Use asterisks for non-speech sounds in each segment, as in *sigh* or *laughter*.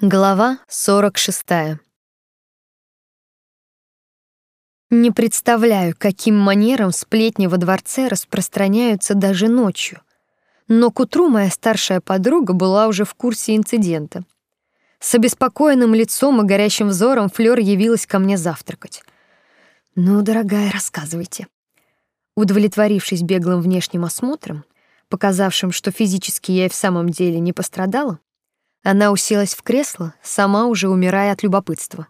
Глава 46. Не представляю, каким манером сплетни во дворце распространяются даже ночью. Но к утру моя старшая подруга была уже в курсе инцидента. С обеспокоенным лицом и горящим взором Флёр явилась ко мне завтракать. «Ну, дорогая, рассказывайте». Удовлетворившись беглым внешним осмотром, показавшим, что физически я и в самом деле не пострадала, она уселась в кресло, сама уже умирая от любопытства.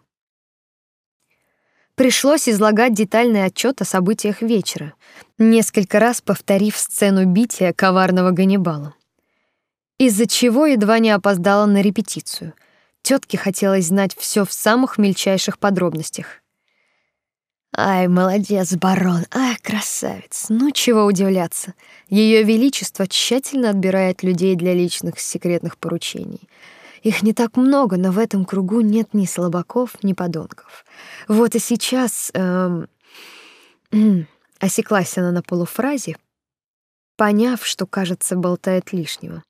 Пришлось излагать детальный отчет о событиях вечера, несколько раз повторив сцену бития коварного Ганнибала. Из-за чего едва не опоздала на репетицию. Тётке хотелось знать всё в самых мельчайших подробностях. Ай, молодец, барон, ай, красавец. Ну чего удивляться. Ее величество тщательно отбирает людей для личных секретных поручений. Их не так много, но в этом кругу нет ни слабаков, ни подонков. Вот и сейчас эм, *clears throat* осеклась она на полуфразе, поняв, что, кажется, болтает лишнего.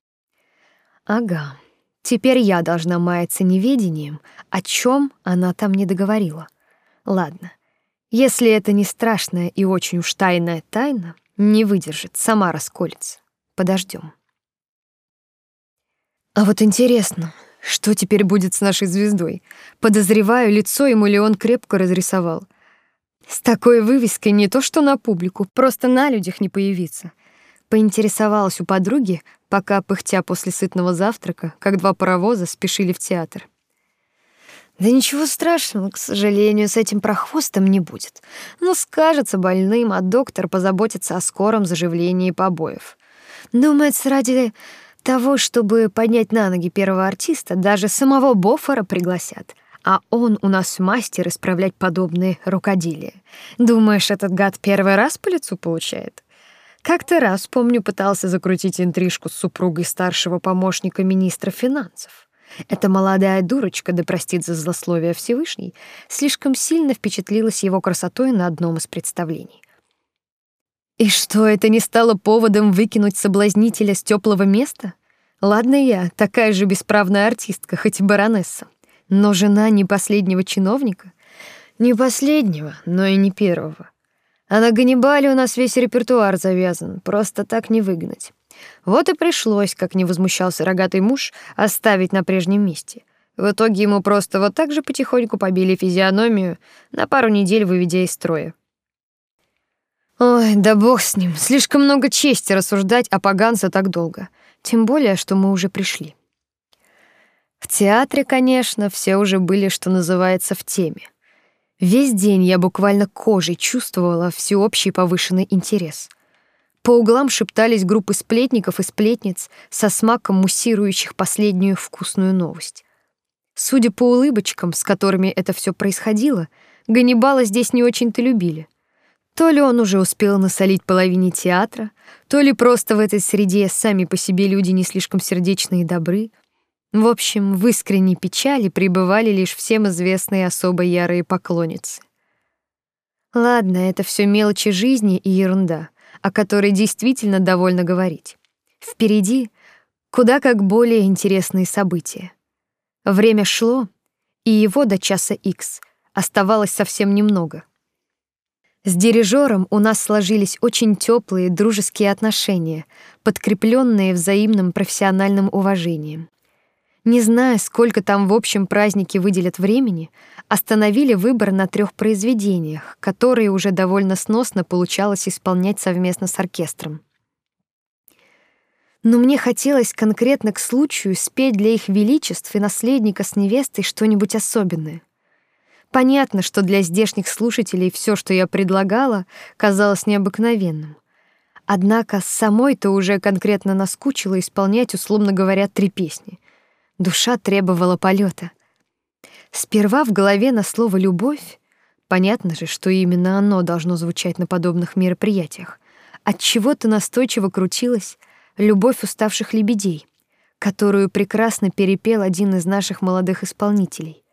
Ага. Теперь я должна маяться неведением, о чем она там не договорила. Ладно. Если это не страшная и очень уж тайная тайна, не выдержит, сама расколется. Подождем. А вот интересно, что теперь будет с нашей звездой? Подозреваю, лицо ему Леон крепко разрисовал. С такой вывеской не то что на публику, просто на людях не появиться. Поинтересовалась у подруги, пока пыхтя после сытного завтрака, как два паровоза спешили в театр. Да ничего страшного, к сожалению, с этим прохвостом не будет. Ну, скажется больным, а доктор позаботится о скором заживлении побоев. Думается, ради того, чтобы поднять на ноги первого артиста, даже самого Бофора пригласят. А он у нас мастер исправлять подобные рукоделия. Думаешь, этот гад первый раз по лицу получает? Как-то раз, помню, пытался закрутить интрижку с супругой старшего помощника министра финансов. Эта молодая дурочка, да простит за злословие Всевышний, слишком сильно впечатлилась его красотой на одном из представлений. И что, это не стало поводом выкинуть соблазнителя с теплого места? Ладно я, такая же бесправная артистка, хоть и баронесса, но жена не последнего чиновника, не последнего, но и не первого. А на Ганнибале у нас весь репертуар завязан, просто так не выгнать. Вот и пришлось, как не возмущался рогатый муж, оставить на прежнем месте. В итоге ему просто вот так же потихоньку побили физиономию, на пару недель выведя из строя. Ой, да бог с ним, слишком много чести рассуждать о поганце так долго. Тем более, что мы уже пришли. В театре, конечно, все уже были, что называется, в теме. Весь день я буквально кожей чувствовала всеобщий повышенный интерес — по углам шептались группы сплетников и сплетниц со смаком муссирующих последнюю вкусную новость. Судя по улыбочкам, с которыми это все происходило, Ганнибала здесь не очень-то любили. То ли он уже успел насолить половине театра, то ли просто в этой среде сами по себе люди не слишком сердечные и добры. В общем, в искренней печали пребывали лишь всем известные особо ярые поклонницы. Ладно, это все мелочи жизни и ерунда — о которой действительно довольно говорить. Впереди куда как более интересные события. Время шло, и его до часа X оставалось совсем немного. С дирижером у нас сложились очень теплые дружеские отношения, подкрепленные взаимным профессиональным уважением. Не зная, сколько там в общем празднике выделят времени, остановили выбор на трех произведениях, которые уже довольно сносно получалось исполнять совместно с оркестром. Но мне хотелось конкретно к случаю спеть для их величеств и наследника с невестой что-нибудь особенное. Понятно, что для здешних слушателей все, что я предлагала, казалось необыкновенным. Однако самой-то уже конкретно наскучило исполнять, условно говоря, три песни — Душа требовала полета. Сперва в голове на слово «любовь» Понятно же, что именно оно должно звучать на подобных мероприятиях. От чего-то настойчиво крутилась любовь уставших лебедей, которую прекрасно перепел один из наших молодых исполнителей.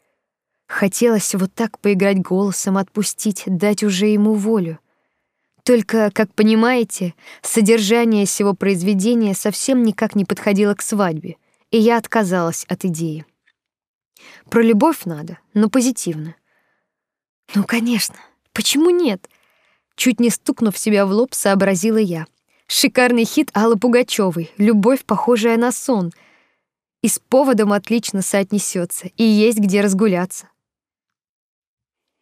Хотелось вот так поиграть голосом, отпустить, дать уже ему волю. Только, как понимаете, содержание сего произведения совсем никак не подходило к свадьбе — и я отказалась от идеи. Про любовь надо, но позитивно. Ну, конечно. Почему нет? Чуть не стукнув себя в лоб, сообразила я. Шикарный хит Аллы Пугачёвой, любовь, похожая на сон. И с поводом отлично соотнесется, и есть где разгуляться.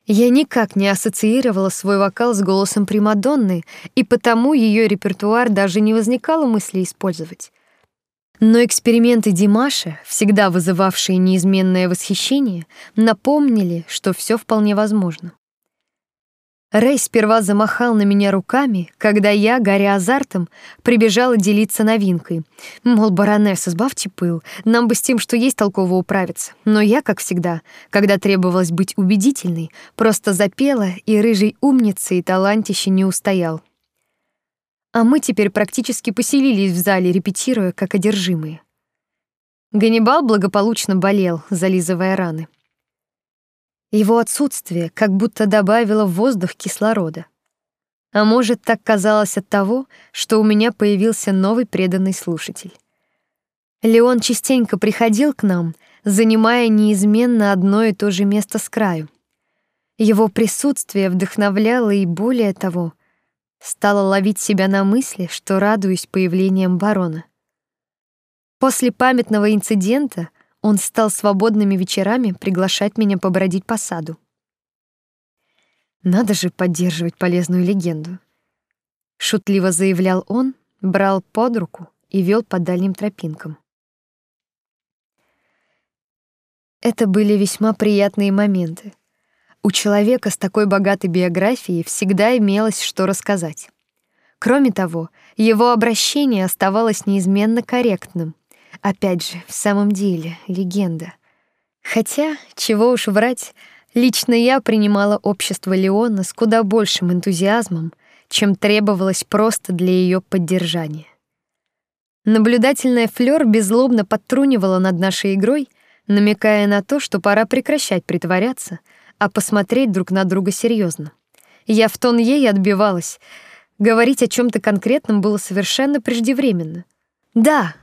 Я никак не ассоциировала свой вокал с голосом Примадонны, и потому ее репертуар даже не возникало мысли использовать. Но эксперименты Димаша, всегда вызывавшие неизменное восхищение, напомнили, что все вполне возможно. Рэй сперва замахал на меня руками, когда я, горя азартом, прибежала делиться новинкой. Мол, баронесса, сбавьте пыл, нам бы с тем, что есть, толково управиться. Но я, как всегда, когда требовалось быть убедительной, просто запела, и рыжий умницей и талантище не устоял. А мы теперь практически поселились в зале, репетируя как одержимые. Ганнибал благополучно болел, зализывая раны. Его отсутствие как будто добавило в воздух кислорода. А может, так казалось от того, что у меня появился новый преданный слушатель. Леон частенько приходил к нам, занимая неизменно одно и то же место с краю. Его присутствие вдохновляло и более того, стало ловить себя на мысли, что радуюсь появлением барона. После памятного инцидента он стал свободными вечерами приглашать меня побродить по саду. Надо же поддерживать полезную легенду, шутливо заявлял он, брал под руку и вел по дальним тропинкам. Это были весьма приятные моменты. У человека с такой богатой биографией всегда имелось что рассказать. Кроме того, его обращение оставалось неизменно корректным, Опять же, в самом деле, легенда. Хотя, чего уж врать, лично я принимала общество Леона с куда большим энтузиазмом, чем требовалось просто для ее поддержания. Наблюдательная Флёр беззлобно подтрунивала над нашей игрой, намекая на то, что пора прекращать притворяться, а посмотреть друг на друга серьезно. Я в тон ей отбивалась. Говорить о чем то конкретном было совершенно преждевременно. Да,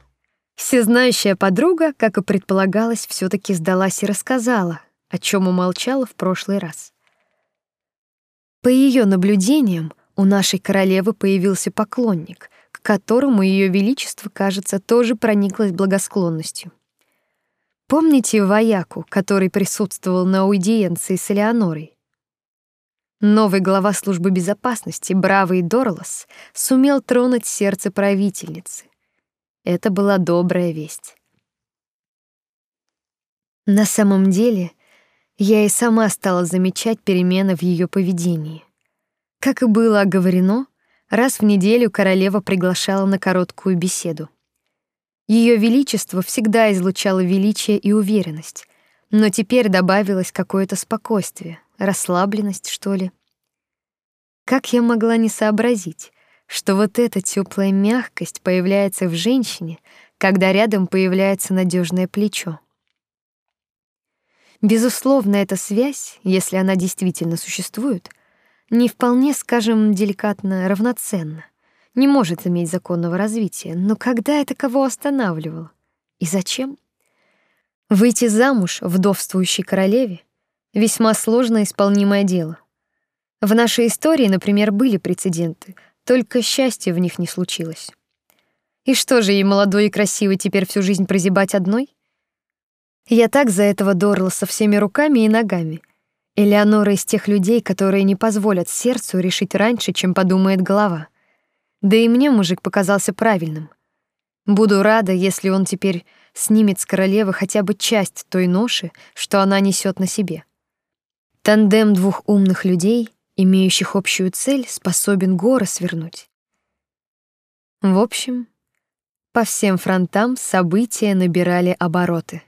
Всезнающая подруга, как и предполагалось, все таки сдалась и рассказала, о чем умолчала в прошлый раз. По ее наблюдениям, у нашей королевы появился поклонник, к которому ее величество, кажется, тоже прониклось благосклонностью. Помните вояку, который присутствовал на аудиенции с Элеонорой? Новый глава службы безопасности, бравый Дорлос, сумел тронуть сердце правительницы. Это была добрая весть. На самом деле, я и сама стала замечать перемены в ее поведении. Как и было оговорено, раз в неделю королева приглашала на короткую беседу. Ее величество всегда излучало величие и уверенность, но теперь добавилось какое-то спокойствие, расслабленность, что ли. Как я могла не сообразить, что вот эта теплая мягкость появляется в женщине, когда рядом появляется надежное плечо. Безусловно, эта связь, если она действительно существует, не вполне, скажем, деликатно равноценна, не может иметь законного развития. Но когда это кого останавливало? И зачем? Выйти замуж вдовствующей королеве весьма сложно исполнимое дело. В нашей истории, например, были прецеденты, только счастья в них не случилось. И что же ей молодой и красивой теперь всю жизнь прозябать одной? Я так за этого Дорла со всеми руками и ногами. Элеонора из тех людей, которые не позволят сердцу решить раньше, чем подумает голова. Да и мне мужик показался правильным. Буду рада, если он теперь снимет с королевы хотя бы часть той ноши, что она несет на себе. Тандем двух умных людей — имеющих общую цель, способен горы свернуть. В общем, по всем фронтам события набирали обороты.